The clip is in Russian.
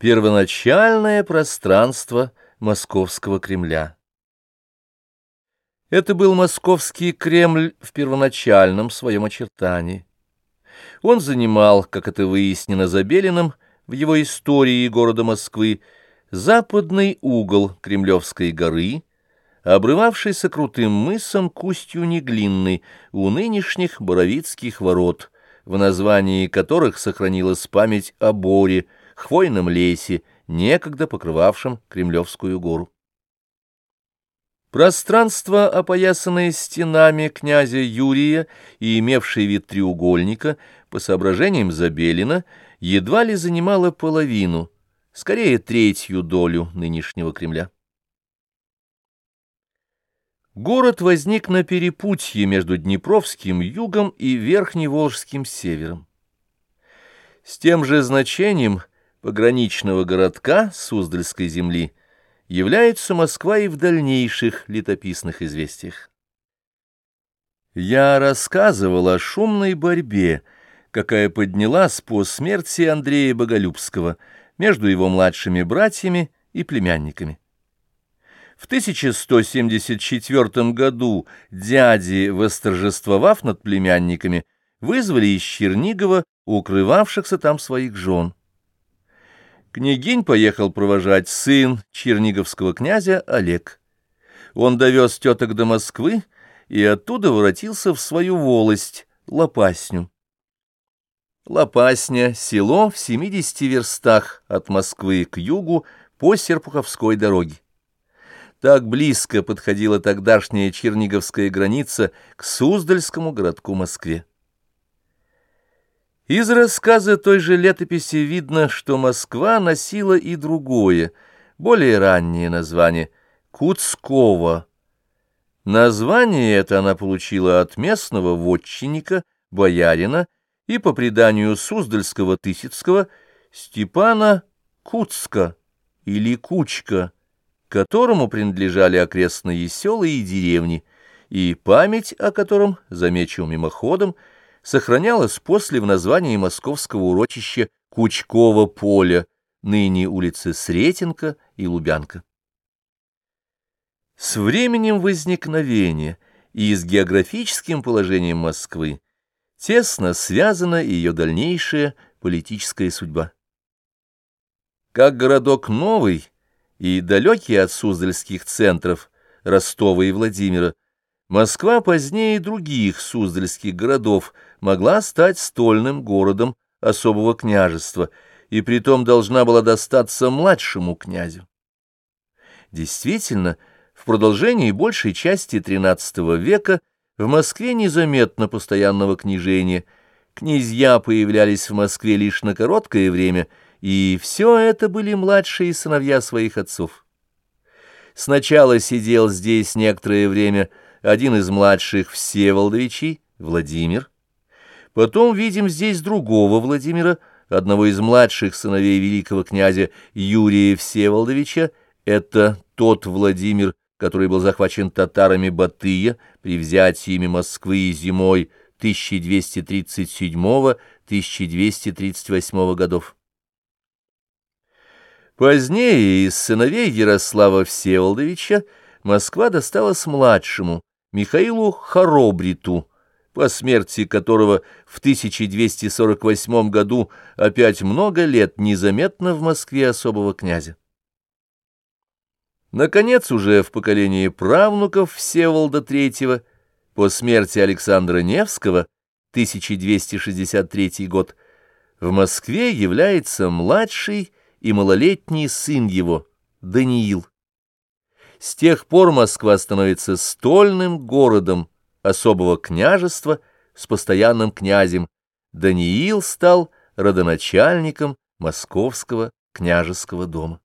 Первоначальное пространство Московского Кремля. Это был Московский Кремль в первоначальном своем очертании. Он занимал, как это выяснено Забелиным, в его истории города Москвы, западный угол Кремлевской горы, обрывавшийся крутым мысом к устью Неглинной у нынешних Боровицких ворот, в названии которых сохранилась память о Боре, хвойном лесе, некогда покрывавшем Кремлевскую гору. Пространство, опоясанное стенами князя Юрия и имевшее вид треугольника, по соображениям Забелина, едва ли занимало половину, скорее третью долю нынешнего Кремля. Город возник на перепутье между Днепровским югом и Верхневолжским севером. С тем же значением пограничного городка Суздальской земли является Москва и в дальнейших летописных известиях. Я рассказывал о шумной борьбе, какая поднялась по смерти Андрея Боголюбского между его младшими братьями и племянниками. В 1174 году дяди, восторжествовав над племянниками, вызвали из Чернигова укрывавшихся там своих жен. Княгинь поехал провожать сын черниговского князя Олег. Он довез теток до Москвы и оттуда воротился в свою волость, Лопасню. Лопасня — село в 70 верстах от Москвы к югу по Серпуховской дороге. Так близко подходила тогдашняя черниговская граница к Суздальскому городку Москве. Из рассказа той же летописи видно, что Москва носила и другое, более раннее название — Куцкова. Название это она получила от местного вотчинника, боярина и, по преданию Суздальского Тысяцкого, Степана Куцка или Кучка, которому принадлежали окрестные села и деревни, и память о котором, замечу мимоходом, — сохранялась после в названии московского урочища Кучково поля, ныне улицы Сретенка и Лубянка. С временем возникновения и с географическим положением Москвы тесно связана ее дальнейшая политическая судьба. Как городок новый и далекий от суздальских центров Ростова и Владимира, Москва позднее других суздальских городов могла стать стольным городом особого княжества, и притом должна была достаться младшему князю. Действительно, в продолжении большей части XIII века в Москве незаметно постоянного княжения, князья появлялись в Москве лишь на короткое время, и все это были младшие сыновья своих отцов. Сначала сидел здесь некоторое время один из младших Всеволодовичей, Владимир. Потом видим здесь другого Владимира, одного из младших сыновей великого князя Юрия Всеволодовича. Это тот Владимир, который был захвачен татарами Батыя при взятии ими Москвы зимой 1237-1238 годов. Позднее из сыновей Ярослава Всеволодовича Москва досталась младшему, Михаилу Хоробриту, по смерти которого в 1248 году опять много лет незаметно в Москве особого князя. Наконец, уже в поколении правнуков Всеволода III, по смерти Александра Невского, 1263 год, в Москве является младший и малолетний сын его, Даниил. С тех пор Москва становится стольным городом особого княжества с постоянным князем. Даниил стал родоначальником московского княжеского дома.